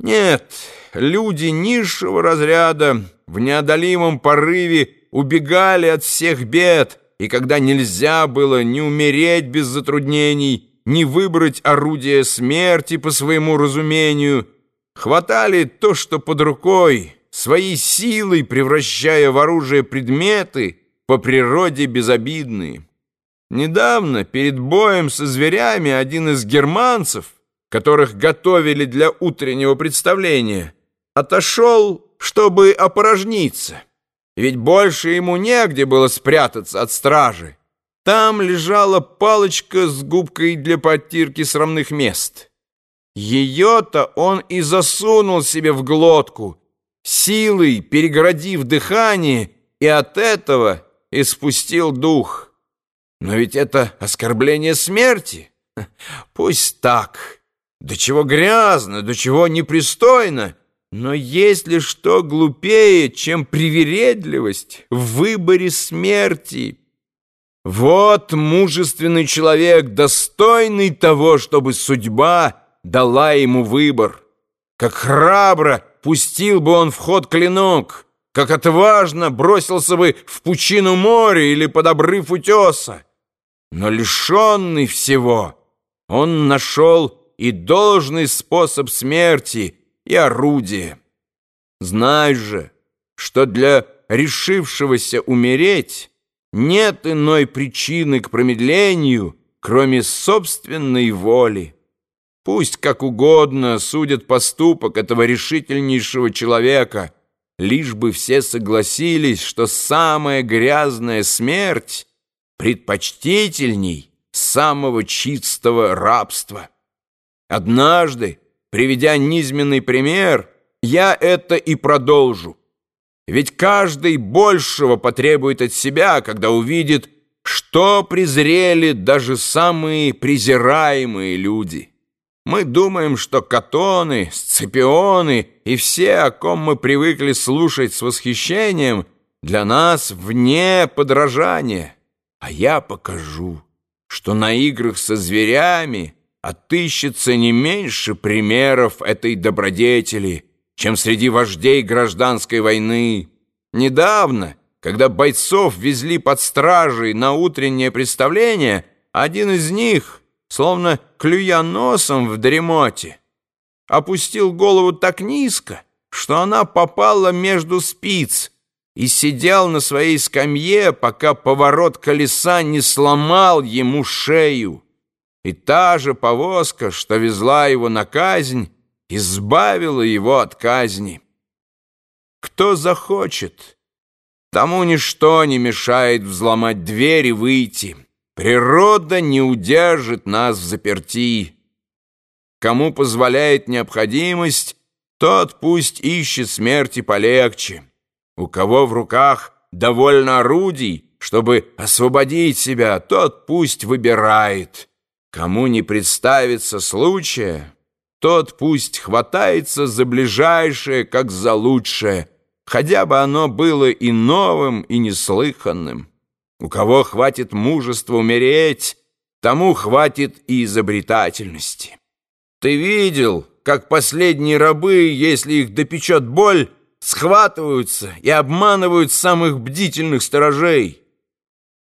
Нет, люди низшего разряда в неодолимом порыве убегали от всех бед, и когда нельзя было ни умереть без затруднений, ни выбрать орудие смерти по своему разумению, хватали то, что под рукой, своей силой превращая в оружие предметы, по природе безобидные. Недавно, перед боем со зверями, один из германцев, которых готовили для утреннего представления, отошел, чтобы опорожниться. Ведь больше ему негде было спрятаться от стражи. Там лежала палочка с губкой для подтирки срамных мест. Ее-то он и засунул себе в глотку, силой перегородив дыхание, и от этого испустил дух. Но ведь это оскорбление смерти. Пусть так. До чего грязно, до чего непристойно. Но есть ли что глупее, чем привередливость в выборе смерти? Вот мужественный человек, достойный того, чтобы судьба дала ему выбор. Как храбро пустил бы он в ход клинок, как отважно бросился бы в пучину моря или под обрыв утеса. Но лишенный всего, он нашел и должный способ смерти, и орудие. Знай же, что для решившегося умереть нет иной причины к промедлению, кроме собственной воли. Пусть как угодно судят поступок этого решительнейшего человека, лишь бы все согласились, что самая грязная смерть предпочтительней самого чистого рабства. Однажды, приведя низменный пример, я это и продолжу. Ведь каждый большего потребует от себя, когда увидит, что презрели даже самые презираемые люди. Мы думаем, что катоны, сципионы и все, о ком мы привыкли слушать с восхищением, для нас вне подражания. А я покажу, что на играх со зверями отыщется не меньше примеров этой добродетели, чем среди вождей гражданской войны. Недавно, когда бойцов везли под стражей на утреннее представление, один из них, словно клюя носом в дремоте, опустил голову так низко, что она попала между спиц и сидел на своей скамье, пока поворот колеса не сломал ему шею. И та же повозка, что везла его на казнь, избавила его от казни. Кто захочет, тому ничто не мешает взломать дверь и выйти. Природа не удержит нас в заперти. Кому позволяет необходимость, тот пусть ищет смерти полегче. У кого в руках довольно орудий, чтобы освободить себя, тот пусть выбирает. Кому не представится случая, тот пусть хватается за ближайшее, как за лучшее, хотя бы оно было и новым, и неслыханным. У кого хватит мужества умереть, тому хватит и изобретательности. Ты видел, как последние рабы, если их допечет боль, схватываются и обманывают самых бдительных сторожей?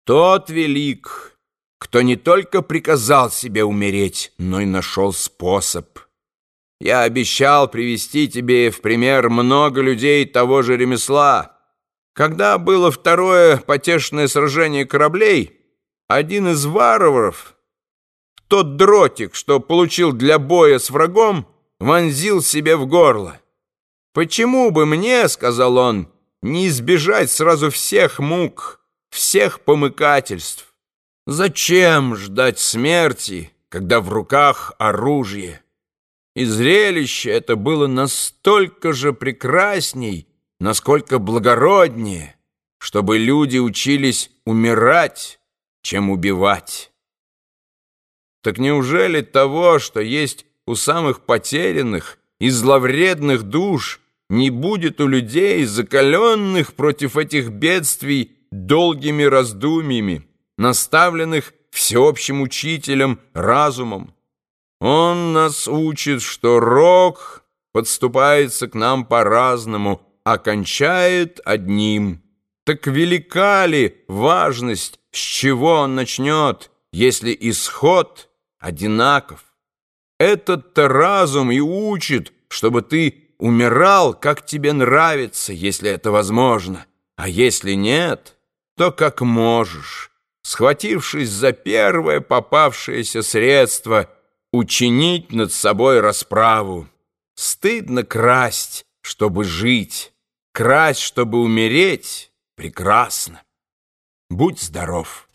Тот велик, кто не только приказал себе умереть, но и нашел способ. Я обещал привести тебе в пример много людей того же ремесла. Когда было второе потешное сражение кораблей, один из варваров, тот дротик, что получил для боя с врагом, вонзил себе в горло. «Почему бы мне, — сказал он, — не избежать сразу всех мук, всех помыкательств?» Зачем ждать смерти, когда в руках оружие? И зрелище это было настолько же прекрасней, насколько благороднее, чтобы люди учились умирать, чем убивать. Так неужели того, что есть у самых потерянных и зловредных душ, не будет у людей, закаленных против этих бедствий долгими раздумьями? Наставленных всеобщим учителем разумом. Он нас учит, что рок подступается к нам по-разному, а кончает одним. Так велика ли важность, с чего он начнет, если исход одинаков? Этот-то разум и учит, чтобы ты умирал, как тебе нравится, если это возможно, а если нет, то как можешь, схватившись за первое попавшееся средство, учинить над собой расправу. Стыдно красть, чтобы жить, красть, чтобы умереть, прекрасно. Будь здоров.